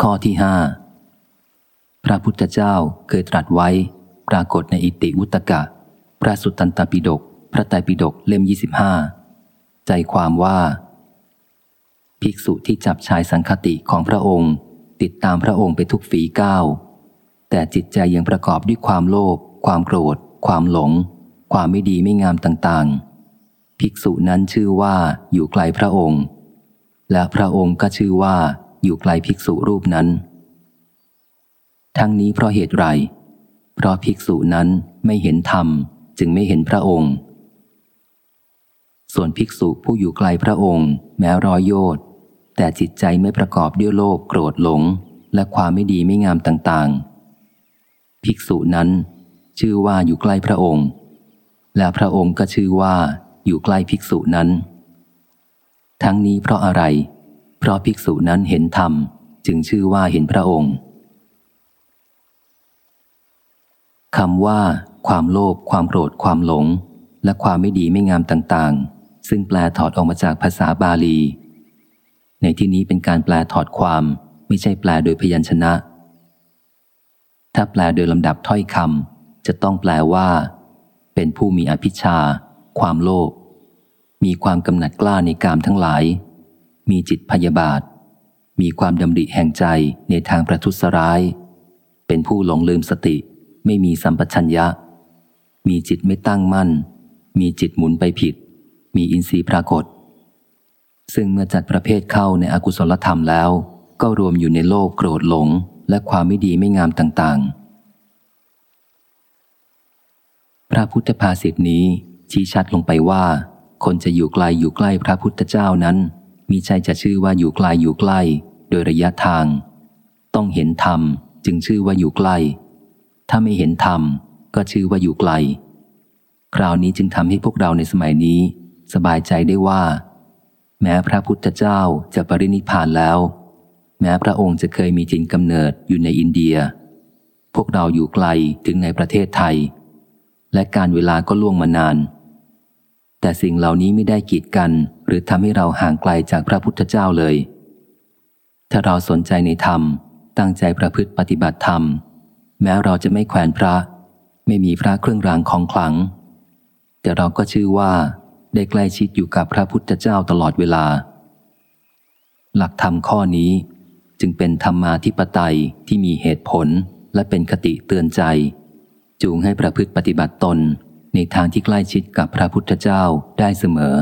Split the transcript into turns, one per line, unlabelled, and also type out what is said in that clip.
ข้อที่ห้าพระพุทธเจ้าเคยตรัสไว้ ปรากฏในอิติวุตกะ พระสุตตันตปิฎกพระไตรปิฎกเล่ม 25 ใจความว่า ภิกษุที่จับชายสังคติของพระองค์ ติดตามพระองค์ไปทุกฝีก้าวแต่จิตใจยังประกอบด้วยความโลภความโกรธ ความหลง ความไม่ดีไม่งามต่างๆ ภิกษุนั้นชื่อว่าอยู่ไกลพระองค์ และพระองค์ก็ชื่อว่า อยู่ไกลภิกษุรูปนั้น ทั้งนี้เพราะเหตุไร เพราะภิกษุนั้นไม่เห็นธรรมจึงไม่เห็นพระองค์ ส่วนภิกษุผู้อยู่ไกลพระองค์ แม้ร้อยโยดแต่จิตใจไม่ประกอบด้วยโลภโกรธหลง และความไม่ดีไม่งามต่างๆ ภิกษุนั้นชื่อว่าอยู่ใกล้พระองค์ และพระองค์ก็ชื่อว่าอยู่ใกล้ภิกษุนั้น ทั้งนี้เพราะอะไร ราะภิกษุนั้นเห็นธรรม จึงชื่อว่าเห็นพระองค์คำว่า ความโลภความโกรธความหลง และความไม่ดีไม่งามต่างๆ ซึ่งแปลถอดออกมาจากภาษาบาลี ในที่นี้เป็นการแปลถอดความไม่ใช่แปลโดยพยัญชนะ ถ้าแปลโดยลำดับถ้อยคำจะต้องแปลว่า เป็นผู้มีอภิชา ความโลภมีความกำหนัดกล้าในกามทั้งหลาย มีจิตพยาบาท มีความดำริแห่งใจในทางประทุษร้าย เป็นผู้หลงลืมสติ ไม่มีสัมปชัญญะ มีจิตไม่ตั้งมั่น มีจิตหมุนไปผิด มีอินทรีย์ปรากฏ ซึ่งเมื่อจัดประเภทเข้าในอกุศลธรรมแล้ว ก็รวมอยู่ในโลกโกรธหลง และความไม่ดีไม่งามต่างๆ พระพุทธภาษิตนี้ชี้ชัดลงไปว่า คนจะอยู่ไกลอยู่ใกล้พระพุทธเจ้านั้น มีใจจะชื่อว่าอยู่ไกลอยู่ใกล้ โดยระยะทาง ต้องเห็นธรรมจึงชื่อว่าอยู่ใกล้ ถ้าไม่เห็นธรรมก็ชื่อว่าอยู่ไกล คราวนี้จึงทำให้พวกเราในสมัยนี้ สบายใจได้ว่า แม้พระพุทธเจ้าจะปรินิพานแล้ว แม้พระองค์จะเคยมีจินกำเนิดอยู่ในอินเดีย พวกเราอยู่ไกลถึงในประเทศไทย และการเวลาก็ล่วงมานาน แต่สิ่งเหล่านี้ไม่ได้กีดกัน หรือทำให้เราห่างไกลจากพระพุทธเจ้าเลย ถ้าเราสนใจในธรรม ตั้งใจประพฤติปฏิบัติธรรม แม้เราจะไม่แขวนพระ ไม่มีพระเครื่องรางของขลัง แต่เราก็ชื่อว่าได้ใกล้ชิดอยู่กับพระพุทธเจ้าตลอดเวลา หลักธรรมข้อนี้จึงเป็นธรรมาธิปไตยที่มีเหตุผลและเป็นคติเตือนใจ จูงให้ประพฤติปฏิบัติตนในทางที่ใกล้ชิดกับพระพุทธเจ้าได้เสมอ